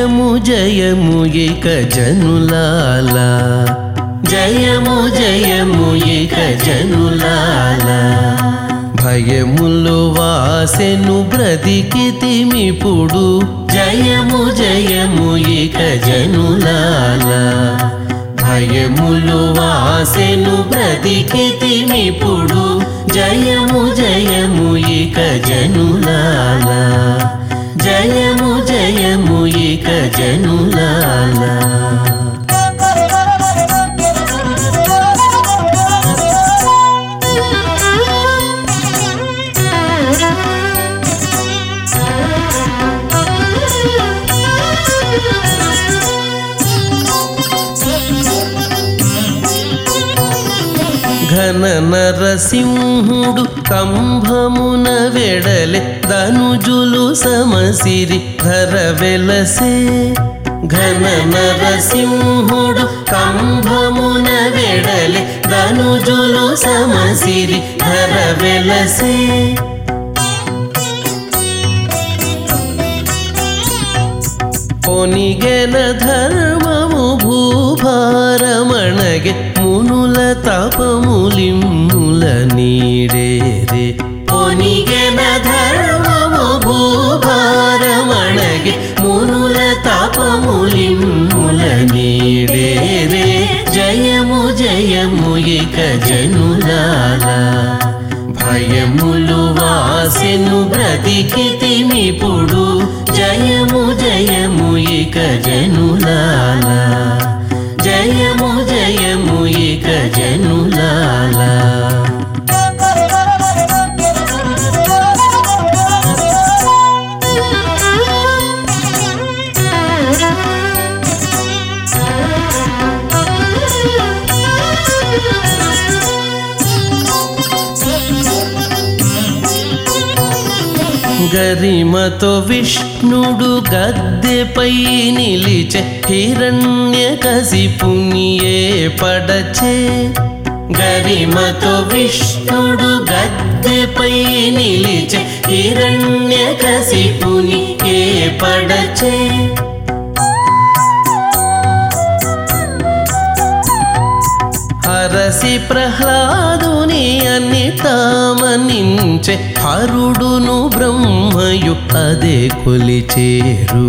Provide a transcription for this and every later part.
జయము జయము ఇక జనులాల. జయము జయము ఇక జనులాల. భయములు వాసెను బ్రతికితిమిపుడు జయము జయము ఇక జనులాల. భయములు వాసెను బ్రతికితిమిపుడు జయము జయము ఇక జనులాల. జయము జయము ఇక జనులాలా. ఘన నరసింహుడు కంభమున వెడలే ధనుజులు సమసిరి ధర వెలసే. ఘన నరసింహుడు కంభమున వెడలే ధనుజులు సమసిరి ధర వెలసే. పొనిగెన ధర్మ మునుల తపములిమ్ముల నీడేరే పొనిగెన ధర్మము భూభారమణగే మునుల తపములిమ్ముల నీడేరే జయము జయము ఇక జనులారా భయములు వాసెను బ్రతికితిమిప్పుడు జయము జయము ఇక జనులారా జయము జయము జనులాల గరిమతో విష్ణుడు గద్దెపై నిలిచే హిరణ్య కసిపునియే పడచే. గరిమతో విష్ణుడు గద్దెపై నిలిచే హిరణ్య కసిపుని ఏ పడచే. హరసి ప్రహ్లాదుని అన్నిటామనించే హరుడును బ్రహ్మయు అదే కొలిచేరు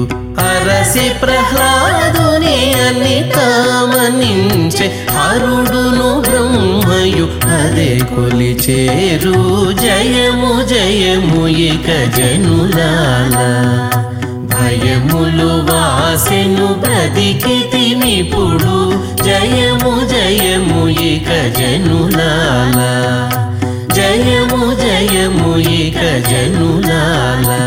అరసి ప్రహ్లాదుని అన్నిటామనించే హరుడును బ్రహ్మయు అదే కొలిచేరు జయము జయము ఇక జనులాల. భయములు వాసెను బ్రతికితిమిప్పుడు జయము జయము ఇక జనుల జయము జయము ఇక జనులాలా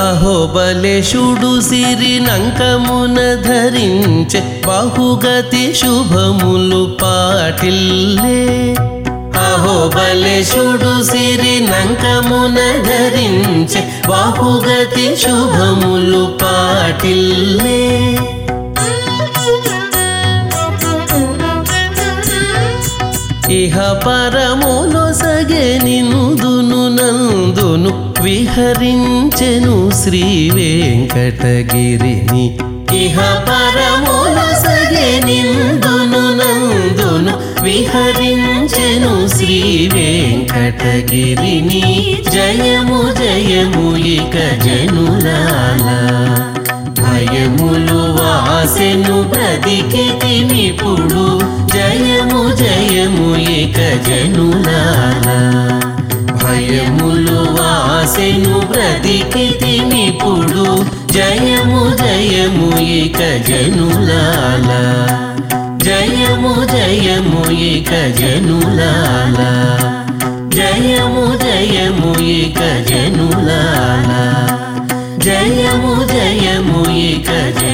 అహోబలేషుడు సిరినంకమున ధరించే బహుగతి శుభములు పాటిల్లే. అహోబలేషుడు సిరినంకమున ధరించే బహుగతి శుభములు పాటిల్లే. ఇహ పర విహరించెను శ్రీ వెంకటగిరిని. ఇహ పరమున సగే నిందును నందును విహరించెను శ్రీ వెంకటగిరిని. జయము జయము ఇక జనులాల. భయములు వాసెను బ్రతికి తినిపుడు జయము జయము ఇక జనులాలా. భయములు వాసెను బ్రతికితిమిప్పుడు జయము జయము ఇక జనులాల. జయము జయము ఇక జనులాల. జయము జయము ఇక జనులాల. జయము జయము ఇక జయ